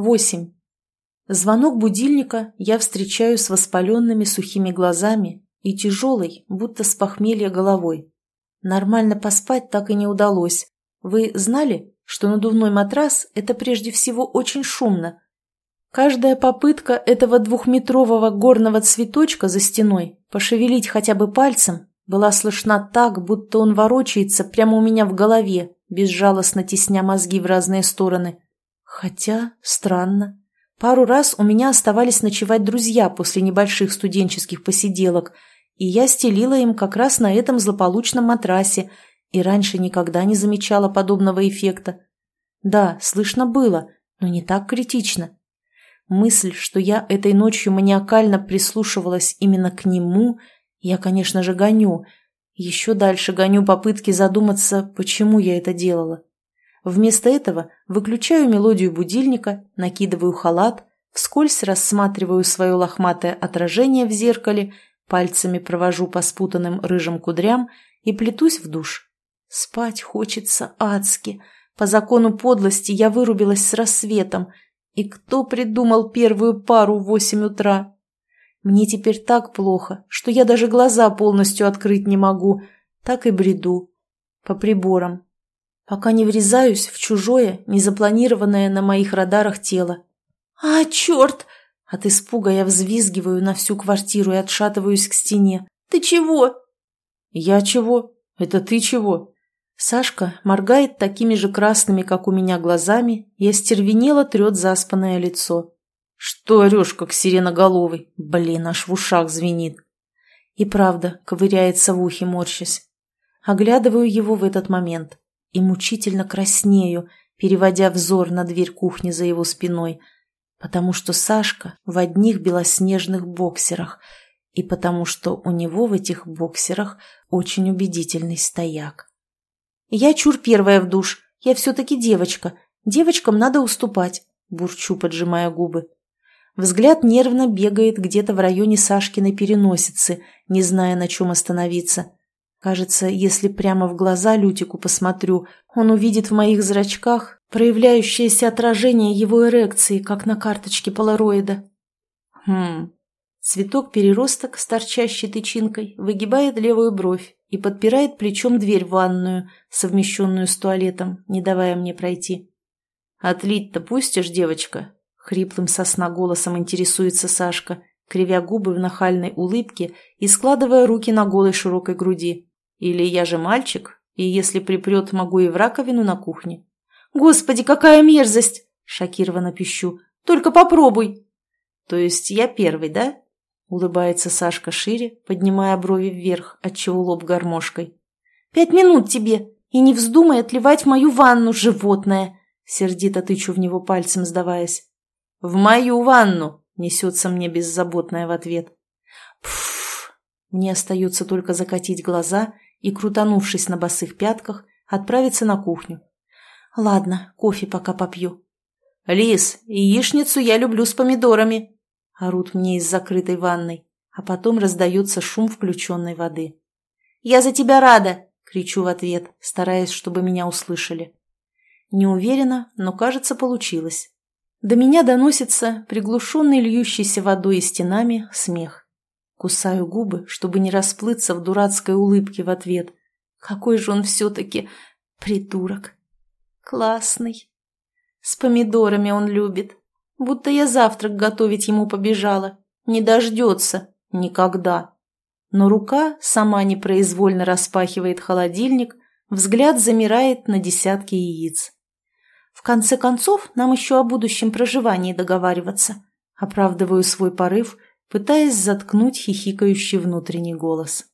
Восемь. Звонок будильника я встречаю с воспаленными сухими глазами и тяжелой, будто с похмелья головой. Нормально поспать так и не удалось. Вы знали, что надувной матрас – это прежде всего очень шумно? Каждая попытка этого двухметрового горного цветочка за стеной пошевелить хотя бы пальцем была слышна так, будто он ворочается прямо у меня в голове, безжалостно тесня мозги в разные стороны. Хотя, странно. Пару раз у меня оставались ночевать друзья после небольших студенческих посиделок, и я стелила им как раз на этом злополучном матрасе, и раньше никогда не замечала подобного эффекта. Да, слышно было, но не так критично. Мысль, что я этой ночью маниакально прислушивалась именно к нему, я, конечно же, гоню. Еще дальше гоню попытки задуматься, почему я это делала. Вместо этого выключаю мелодию будильника, накидываю халат, вскользь рассматриваю свое лохматое отражение в зеркале, пальцами провожу по спутанным рыжим кудрям и плетусь в душ. Спать хочется адски. По закону подлости я вырубилась с рассветом. И кто придумал первую пару в восемь утра? Мне теперь так плохо, что я даже глаза полностью открыть не могу. Так и бреду. По приборам, пока не врезаюсь в чужое, незапланированное на моих радарах тело. «А, черт!» От испуга я взвизгиваю на всю квартиру и отшатываюсь к стене. «Ты чего?» «Я чего? Это ты чего?» Сашка моргает такими же красными, как у меня, глазами и остервенело трет заспанное лицо. «Что орешь, как сиреноголовый? Блин, аж в ушах звенит!» И правда, ковыряется в ухе, морщась. Оглядываю его в этот момент и мучительно краснею, переводя взор на дверь кухни за его спиной, потому что Сашка в одних белоснежных боксерах и потому что у него в этих боксерах очень убедительный стояк. «Я чур первая в душ, я все-таки девочка, девочкам надо уступать», бурчу, поджимая губы. Взгляд нервно бегает где-то в районе Сашкиной переносицы, не зная, на чем остановиться. Кажется, если прямо в глаза Лютику посмотрю, он увидит в моих зрачках проявляющееся отражение его эрекции, как на карточке полароида. Хм. Цветок-переросток с торчащей тычинкой выгибает левую бровь и подпирает плечом дверь в ванную, совмещенную с туалетом, не давая мне пройти. «Отлить-то пустишь, девочка?» — хриплым сосна голосом интересуется Сашка, кривя губы в нахальной улыбке и складывая руки на голой широкой груди. Или я же мальчик, и если припрет, могу и в раковину на кухне. «Господи, какая мерзость!» – шокированно пищу. «Только попробуй!» «То есть я первый, да?» – улыбается Сашка шире, поднимая брови вверх, отчего лоб гармошкой. «Пять минут тебе, и не вздумай отливать в мою ванну, животное!» – сердито тычу в него пальцем, сдаваясь. «В мою ванну!» – несется мне беззаботная в ответ. Пф! Мне остается только закатить глаза и, крутанувшись на босых пятках, отправиться на кухню. Ладно, кофе пока попью. «Лис, яичницу я люблю с помидорами!» Орут мне из закрытой ванной, а потом раздается шум включенной воды. «Я за тебя рада!» — кричу в ответ, стараясь, чтобы меня услышали. Не уверена, но, кажется, получилось. До меня доносится приглушенный льющийся водой и стенами смех. Кусаю губы, чтобы не расплыться в дурацкой улыбке в ответ. Какой же он все-таки придурок. Классный. С помидорами он любит. Будто я завтрак готовить ему побежала. Не дождется. Никогда. Но рука сама непроизвольно распахивает холодильник, взгляд замирает на десятки яиц. В конце концов, нам еще о будущем проживании договариваться. Оправдываю свой порыв – пытаясь заткнуть хихикающий внутренний голос.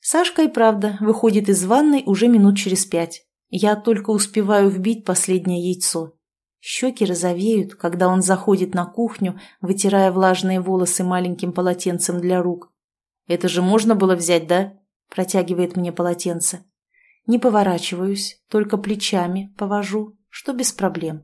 Сашка и правда выходит из ванной уже минут через пять. Я только успеваю вбить последнее яйцо. Щеки розовеют, когда он заходит на кухню, вытирая влажные волосы маленьким полотенцем для рук. «Это же можно было взять, да?» – протягивает мне полотенце. Не поворачиваюсь, только плечами повожу, что без проблем.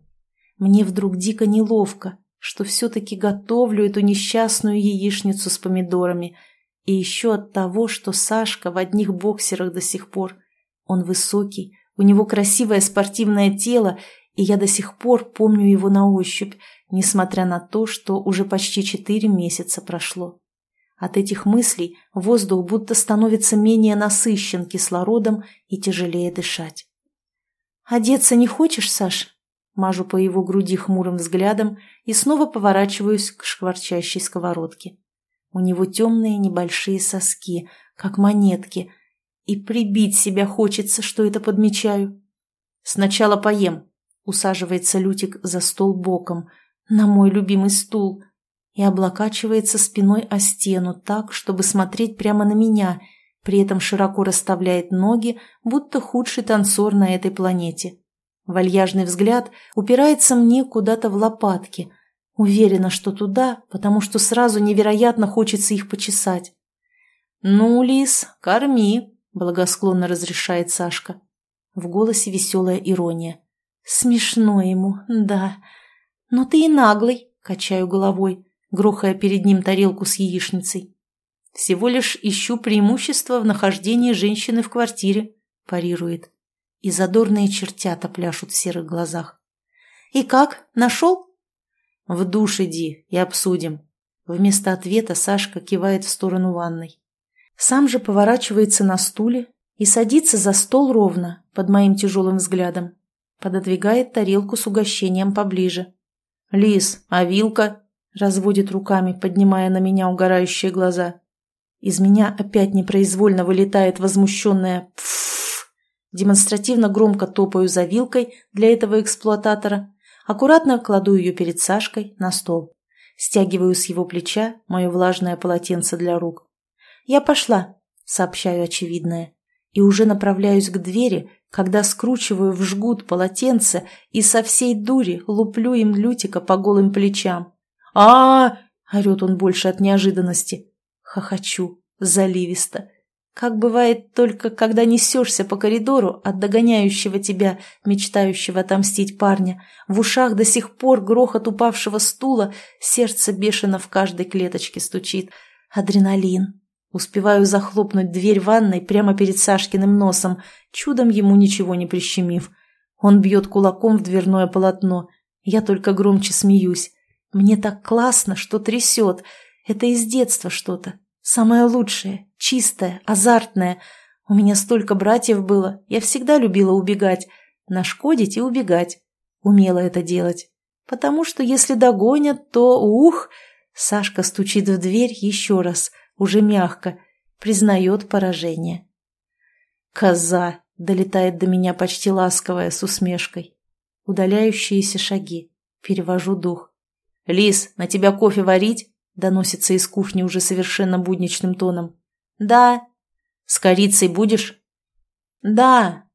Мне вдруг дико неловко, что все-таки готовлю эту несчастную яичницу с помидорами. И еще от того, что Сашка в одних боксерах до сих пор. Он высокий, у него красивое спортивное тело, и я до сих пор помню его на ощупь, несмотря на то, что уже почти четыре месяца прошло. От этих мыслей воздух будто становится менее насыщен кислородом и тяжелее дышать. «Одеться не хочешь, Саш?» Мажу по его груди хмурым взглядом и снова поворачиваюсь к шкварчащей сковородке. У него темные небольшие соски, как монетки, и прибить себя хочется, что это подмечаю. «Сначала поем», — усаживается Лютик за стол боком, на мой любимый стул, и облокачивается спиной о стену так, чтобы смотреть прямо на меня, при этом широко расставляет ноги, будто худший танцор на этой планете. Вальяжный взгляд упирается мне куда-то в лопатки. Уверена, что туда, потому что сразу невероятно хочется их почесать. «Ну, лис, корми», — благосклонно разрешает Сашка. В голосе веселая ирония. «Смешно ему, да. Но ты и наглый», — качаю головой, грохая перед ним тарелку с яичницей. «Всего лишь ищу преимущество в нахождении женщины в квартире», – парирует и задорные чертята пляшут в серых глазах. «И как? Нашел?» «В душ иди и обсудим». Вместо ответа Сашка кивает в сторону ванной. Сам же поворачивается на стуле и садится за стол ровно, под моим тяжелым взглядом. Пододвигает тарелку с угощением поближе. «Лис, а вилка?» разводит руками, поднимая на меня угорающие глаза. Из меня опять непроизвольно вылетает возмущенное «пф». Демонстративно громко топаю за вилкой для этого эксплуататора, аккуратно кладу ее перед Сашкой на стол. Стягиваю с его плеча мое влажное полотенце для рук. «Я пошла», — сообщаю очевидное, и уже направляюсь к двери, когда скручиваю в жгут полотенце и со всей дури луплю им Лютика по голым плечам. а, -а, -а он больше от неожиданности. Хохочу, заливисто, как бывает только, когда несешься по коридору от догоняющего тебя, мечтающего отомстить парня, в ушах до сих пор грохот упавшего стула, сердце бешено в каждой клеточке стучит. Адреналин. Успеваю захлопнуть дверь ванной прямо перед Сашкиным носом, чудом ему ничего не прищемив. Он бьет кулаком в дверное полотно. Я только громче смеюсь. Мне так классно, что трясет. Это из детства что-то. Самое лучшее, чистое, азартное. У меня столько братьев было, я всегда любила убегать. Нашкодить и убегать. Умела это делать. Потому что если догонят, то ух... Сашка стучит в дверь еще раз, уже мягко, признает поражение. «Коза!» — долетает до меня почти ласковая, с усмешкой. Удаляющиеся шаги. Перевожу дух. «Лис, на тебя кофе варить?» Доносится из кухни уже совершенно будничным тоном. «Да». «С корицей будешь?» «Да».